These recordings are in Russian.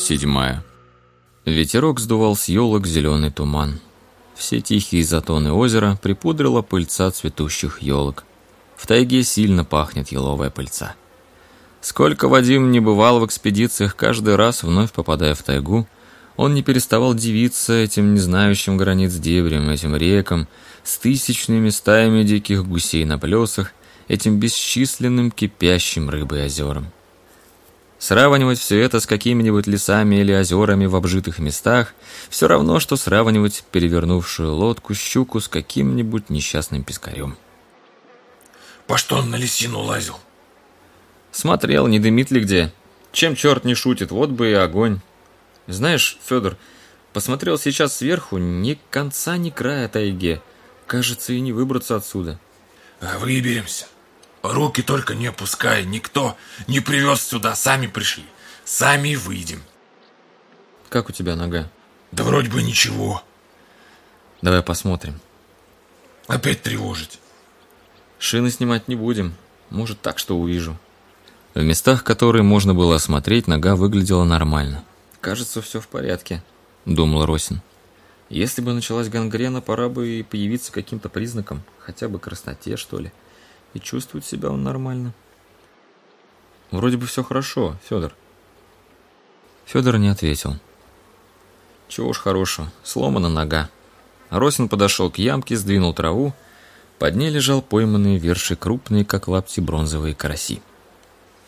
Седьмая. Ветерок сдувал с елок зеленый туман. Все тихие затоны озера припудрила пыльца цветущих елок. В тайге сильно пахнет еловая пыльца. Сколько Вадим не бывал в экспедициях, каждый раз, вновь попадая в тайгу, он не переставал дивиться этим незнающим границ дебрям, этим рекам, с тысячными стаями диких гусей на плесах, этим бесчисленным кипящим рыбой озером. Сравнивать все это с какими-нибудь лесами или озерами в обжитых местах все равно, что сравнивать перевернувшую лодку щуку с каким-нибудь несчастным пескарем. По что он на лисину лазил? Смотрел, не дымит ли где. Чем черт не шутит, вот бы и огонь. Знаешь, Федор, посмотрел сейчас сверху, ни конца, ни края тайге. Кажется, и не выбраться отсюда. А выберемся. Руки только не опускай, никто не привез сюда, сами пришли. Сами выйдем. Как у тебя нога? Да вроде бы ничего. Давай посмотрим. Опять тревожить. Шины снимать не будем. Может, так что увижу. В местах, которые можно было осмотреть, нога выглядела нормально. Кажется, все в порядке, думал Росин. Если бы началась гангрена, пора бы и появиться каким-то признаком, хотя бы красноте, что ли. И чувствует себя он нормально. Вроде бы все хорошо, Федор. Федор не ответил. Чего уж хорошего, сломана нога. Росин подошел к ямке, сдвинул траву. Под ней лежал пойманные верши крупные, как лапти, бронзовые караси.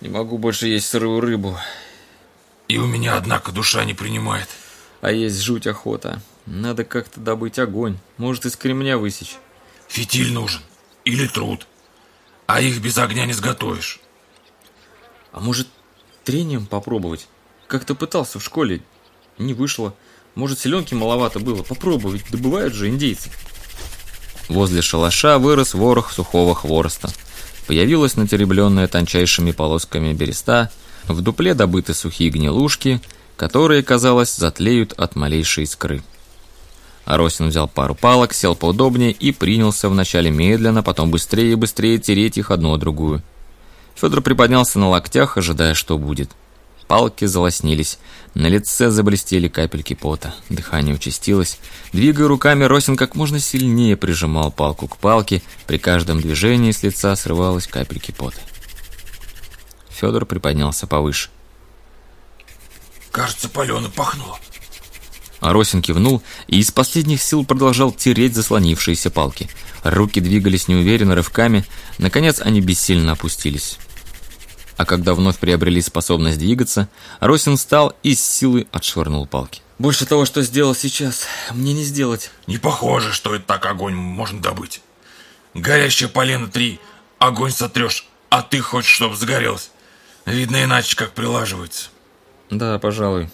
Не могу больше есть сырую рыбу. И у меня, однако, душа не принимает. А есть жуть охота. Надо как-то добыть огонь. Может, из кремня высечь. Фитиль нужен. Или труд а их без огня не сготовишь. А может, трением попробовать? Как-то пытался в школе, не вышло. Может, селенки маловато было. Попробуй, ведь добывают же индейцы. Возле шалаша вырос ворох сухого хвороста. Появилась натеребленная тончайшими полосками береста, в дупле добыты сухие гнилушки, которые, казалось, затлеют от малейшей искры. Аросин взял пару палок, сел поудобнее и принялся вначале медленно, потом быстрее и быстрее тереть их одну другую. Федор приподнялся на локтях, ожидая, что будет. Палки залоснились, на лице заблестели капельки пота, дыхание участилось. Двигая руками, Росин как можно сильнее прижимал палку к палке, при каждом движении с лица срывалось капельки пота. Федор приподнялся повыше. «Кажется, палено пахнуло», Аросин кивнул и из последних сил продолжал тереть заслонившиеся палки. Руки двигались неуверенно рывками, наконец они бессильно опустились. А когда вновь приобрели способность двигаться, Аросин встал и с силой отшвырнул палки. «Больше того, что сделал сейчас, мне не сделать». «Не похоже, что это так огонь можно добыть. Горящее полено три, огонь сотрешь, а ты хочешь, чтобы сгорелось. Видно иначе, как прилаживается». «Да, пожалуй»,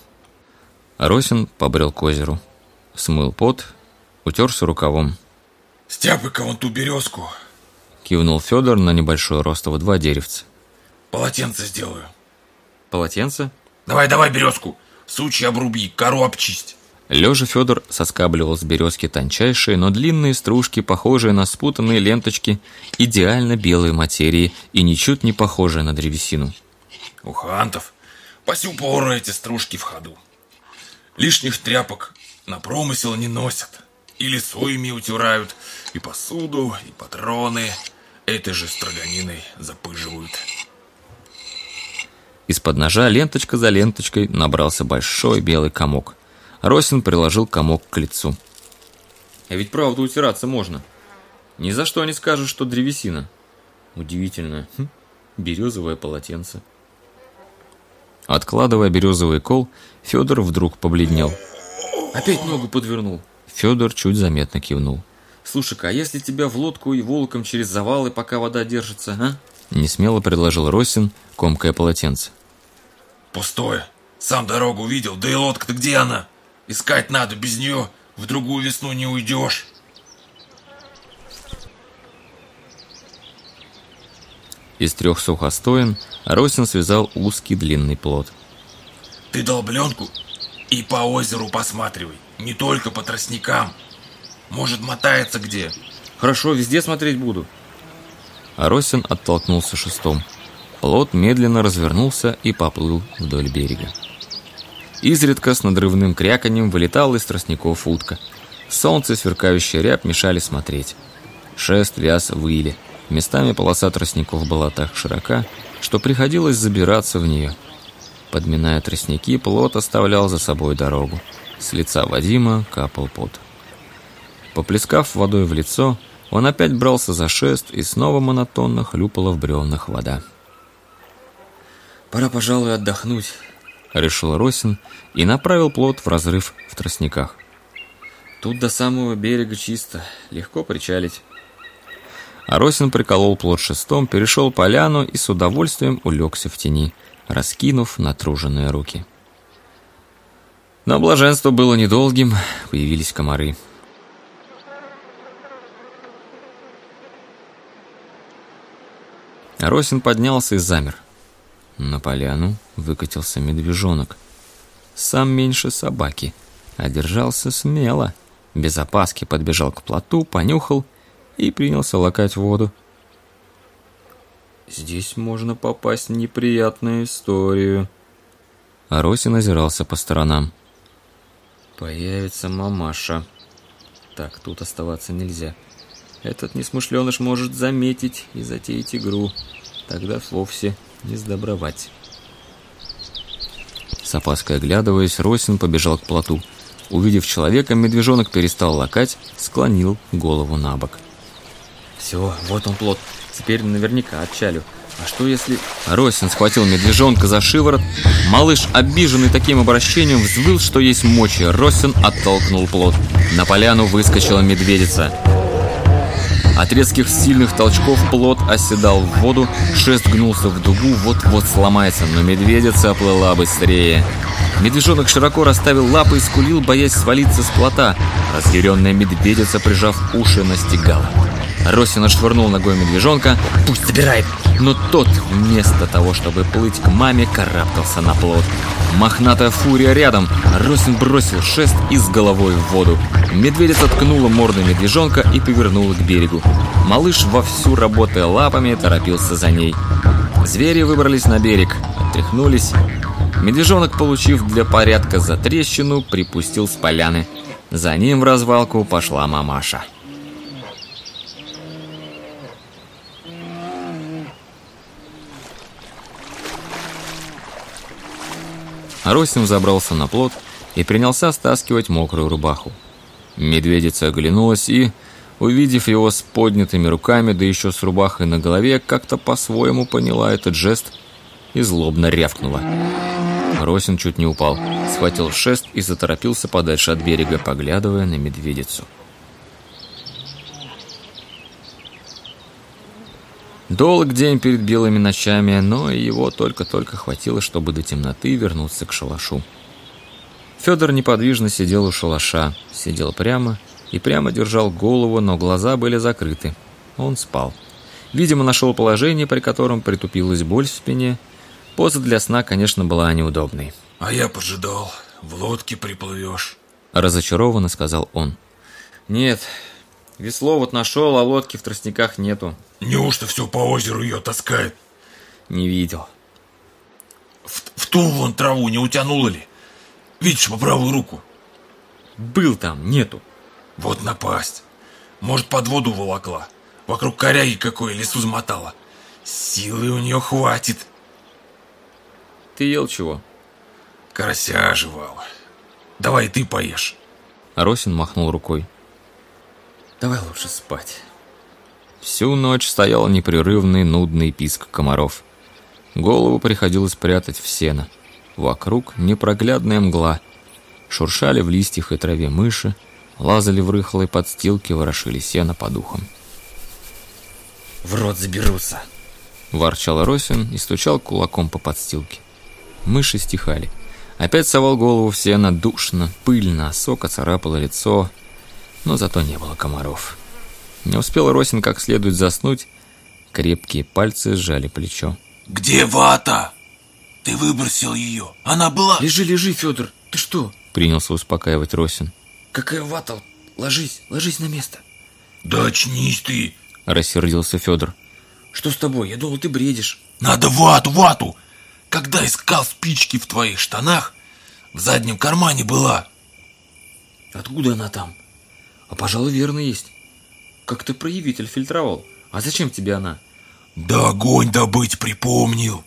Росин побрел к озеру. Смыл пот, утерся рукавом. «Стяпай-ка вон ту березку!» Кивнул Федор на небольшое ростово два деревца. «Полотенце сделаю». «Полотенце?» «Давай, давай березку! Сучья обруби, кору обчисть!» Лежа Федор соскабливал с березки тончайшие, но длинные стружки, похожие на спутанные ленточки, идеально белой материи и ничуть не похожие на древесину. У хантов по сю пору эти стружки в ходу. Лишних тряпок на промысел не носят. И лицо ими утирают, и посуду, и патроны этой же строганиной запыживают. Из-под ножа ленточка за ленточкой набрался большой белый комок. Росин приложил комок к лицу. А ведь правда утираться можно. Ни за что не скажешь, что древесина. Удивительно. Хм, березовое полотенце. Откладывая березовый кол, Федор вдруг побледнел. Опять ногу подвернул. Федор чуть заметно кивнул. Слушай-ка, а если тебя в лодку и волоком через завалы, пока вода держится, а? Несмело предложил Росин, комкое полотенце. Пустое. Сам дорогу видел, да и лодка-то где она? Искать надо, без нее в другую весну не уйдешь. Из трех сухостоин Росин связал узкий длинный плод. Ты долбленку и по озеру посматривай, не только по тростникам. Может, мотается где. Хорошо, везде смотреть буду. Росин оттолкнулся шестом. Плот медленно развернулся и поплыл вдоль берега. Изредка с надрывным кряканьем вылетала из тростников утка. Солнце и сверкающая рябь мешали смотреть. Шест вяз выли. Местами полоса тростников была так широка, что приходилось забираться в нее. Подминая тростники, плот оставлял за собой дорогу. С лица Вадима капал пот. Поплескав водой в лицо, он опять брался за шест, и снова монотонно хлюпала в бревнах вода. «Пора, пожалуй, отдохнуть», — решил Росин и направил плот в разрыв в тростниках. «Тут до самого берега чисто, легко причалить». Аросин приколол плот шестом, перешел поляну и с удовольствием улегся в тени, раскинув натруженные руки. Но блаженство было недолгим, появились комары. Росин поднялся и замер. На поляну выкатился медвежонок. Сам меньше собаки, а держался смело. Без опаски подбежал к плоту, понюхал и принялся лакать воду. Здесь можно попасть в неприятную историю. Аросин озирался по сторонам. Появится мамаша. Так, тут оставаться нельзя. Этот несмышленыш может заметить и затеять игру. Тогда вовсе не сдобровать. С опаской оглядываясь, Росин побежал к плоту. Увидев человека, медвежонок перестал лакать, склонил голову на бок. Все, вот он плот. Теперь наверняка отчалю. А что если... Росин схватил медвежонка за шиворот. Малыш, обиженный таким обращением, взвыл, что есть мочи. Росин оттолкнул плот. На поляну выскочила медведица. От резких сильных толчков плот оседал в воду, шест гнулся в дугу, вот-вот сломается, но медведица оплыла быстрее. Медвежонок широко расставил лапы и скулил, боясь свалиться с плота. Разъяренная медведица, прижав уши, настигала. Росин отшвырнул ногой медвежонка. «Пусть забирает!» Но тот, вместо того, чтобы плыть к маме, карабкался на плот. Мохнатая фурия рядом. Росин бросил шест и с головой в воду. Медведица ткнула мордой медвежонка и повернула к берегу. Малыш, вовсю работая лапами, торопился за ней. Звери выбрались на берег, отряхнулись. Медвежонок, получив для порядка за трещину, припустил с поляны. За ним в развалку пошла мамаша. Росин забрался на плот и принялся стаскивать мокрую рубаху. Медведица оглянулась и, увидев его с поднятыми руками, да еще с рубахой на голове, как-то по-своему поняла этот жест и злобно рявкнула. Росин чуть не упал, схватил шест и заторопился подальше от берега, поглядывая на медведицу. Долг день перед белыми ночами, но его только-только хватило, чтобы до темноты вернуться к шалашу. Федор неподвижно сидел у шалаша, сидел прямо и прямо держал голову, но глаза были закрыты. Он спал. Видимо, нашел положение, при котором притупилась боль в спине. Поза для сна, конечно, была неудобной. «А я пожидал, в лодке приплывешь», — разочарованно сказал он. «Нет, Весло вот нашел, а лодки в тростниках нету. Неужто все по озеру ее таскает? Не видел. В, в ту вон траву не утянула ли? Видишь, по правую руку. Был там, нету. Вот напасть. Может, под воду волокла. Вокруг коряги какой лесу замотала. Силы у нее хватит. Ты ел чего? Карася жевал. Давай ты поешь. Росин махнул рукой. Давай лучше спать. Всю ночь стоял непрерывный нудный писк комаров. Голову приходилось прятать в сено. Вокруг непроглядная мгла. Шуршали в листьях и траве мыши, лазали в рыхлой подстилке, ворошили сено по духам. «В рот заберутся!» Ворчал Росин и стучал кулаком по подстилке. Мыши стихали. Опять совал голову в сено душно, пыльно, сока царапало лицо, но зато не было комаров. Не успел Росин как следует заснуть, крепкие пальцы сжали плечо. «Где вата? Ты выбросил ее. Она была...» «Лежи, лежи, Федор. Ты что?» Принялся успокаивать Росин. «Какая вата? Ложись, ложись на место». «Да очнись ты!» Рассердился Федор. «Что с тобой? Я думал, ты бредишь». «Надо вату, вату! Когда искал спички в твоих штанах, В заднем кармане была. Откуда она там? А пожалуй, верно есть. Как ты проявитель фильтровал? А зачем тебе она? Да огонь добыть припомнил.